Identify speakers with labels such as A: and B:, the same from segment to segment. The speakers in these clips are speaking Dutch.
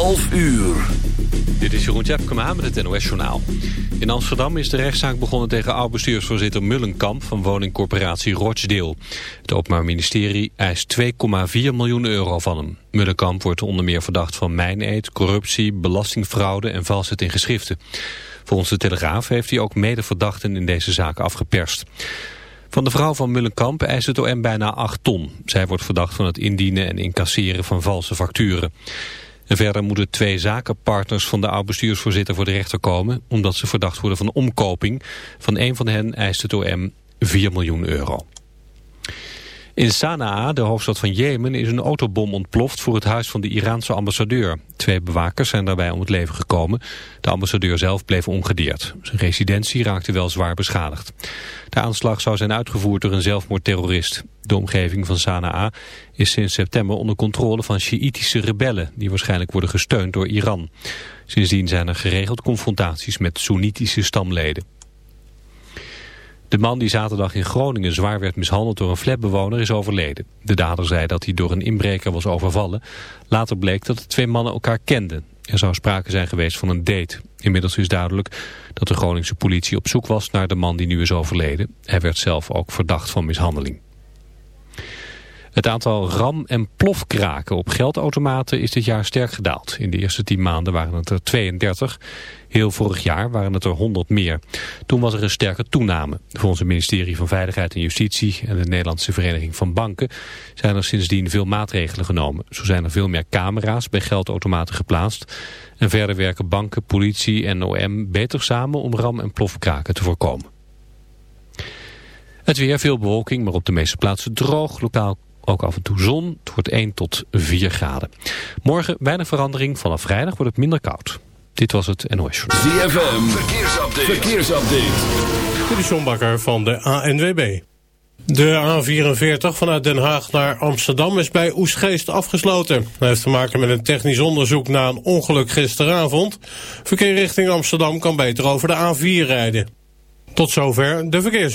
A: 11 uur.
B: Dit is Jeroen Tjepkema met het NOS Journaal. In Amsterdam is de rechtszaak begonnen tegen oud-bestuursvoorzitter Mullenkamp van woningcorporatie Rochdale. Het Openbaar Ministerie eist 2,4 miljoen euro van hem. Mullenkamp wordt onder meer verdacht van mijneed, corruptie, belastingfraude en valsheid in geschriften. Volgens de Telegraaf heeft hij ook medeverdachten in deze zaak afgeperst. Van de vrouw van Mullenkamp eist het OM bijna 8 ton. Zij wordt verdacht van het indienen en incasseren van valse facturen. Verder moeten twee zakenpartners van de oud-bestuursvoorzitter voor de rechter komen... omdat ze verdacht worden van omkoping. Van een van hen eist het OM 4 miljoen euro. In Sanaa, de hoofdstad van Jemen, is een autobom ontploft voor het huis van de Iraanse ambassadeur. Twee bewakers zijn daarbij om het leven gekomen. De ambassadeur zelf bleef ongedeerd. Zijn residentie raakte wel zwaar beschadigd. De aanslag zou zijn uitgevoerd door een zelfmoordterrorist. De omgeving van Sanaa is sinds september onder controle van Sjiïtische rebellen... die waarschijnlijk worden gesteund door Iran. Sindsdien zijn er geregeld confrontaties met Soenitische stamleden. De man die zaterdag in Groningen zwaar werd mishandeld door een flatbewoner is overleden. De dader zei dat hij door een inbreker was overvallen. Later bleek dat de twee mannen elkaar kenden. Er zou sprake zijn geweest van een date. Inmiddels is duidelijk dat de Groningse politie op zoek was naar de man die nu is overleden. Hij werd zelf ook verdacht van mishandeling. Het aantal ram- en plofkraken op geldautomaten is dit jaar sterk gedaald. In de eerste tien maanden waren het er 32. Heel vorig jaar waren het er 100 meer. Toen was er een sterke toename. Volgens het ministerie van Veiligheid en Justitie en de Nederlandse Vereniging van Banken zijn er sindsdien veel maatregelen genomen. Zo zijn er veel meer camera's bij geldautomaten geplaatst. En verder werken banken, politie en OM beter samen om ram- en plofkraken te voorkomen. Het weer, veel bewolking, maar op de meeste plaatsen droog. Lokaal ook af en toe zon. Het wordt 1 tot 4 graden. Morgen weinig verandering. Vanaf vrijdag wordt het minder koud. Dit was het NOS Journal.
A: ZFM, verkeersupdate. verkeersupdate.
C: Dit is John Bakker van de ANWB. De A44 vanuit Den Haag naar Amsterdam is bij Oesgeest afgesloten. Dat heeft te maken met een technisch onderzoek na een ongeluk gisteravond. Verkeer richting Amsterdam kan beter over de A4 rijden. Tot zover de verkeers.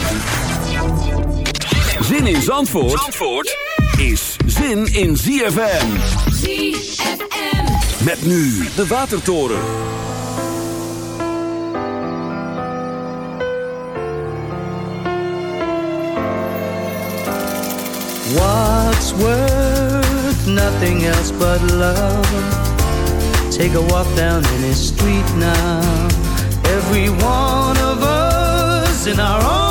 A: Zin in Zandvoort, Zandvoort is zin in ZFM.
D: ZFM.
A: Met nu de Watertoren.
E: What's worth nothing else but love? Take a walk down any street now. Every one of us in our own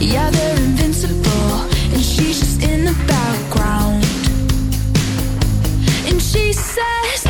F: Yeah, they're invincible, and she's just in the background. And she says.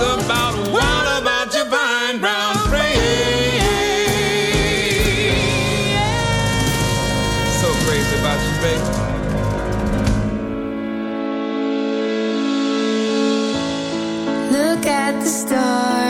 G: about,
H: what about your fine brown frame? So crazy about you, baby.
F: Look at the stars,